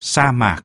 sa mạc.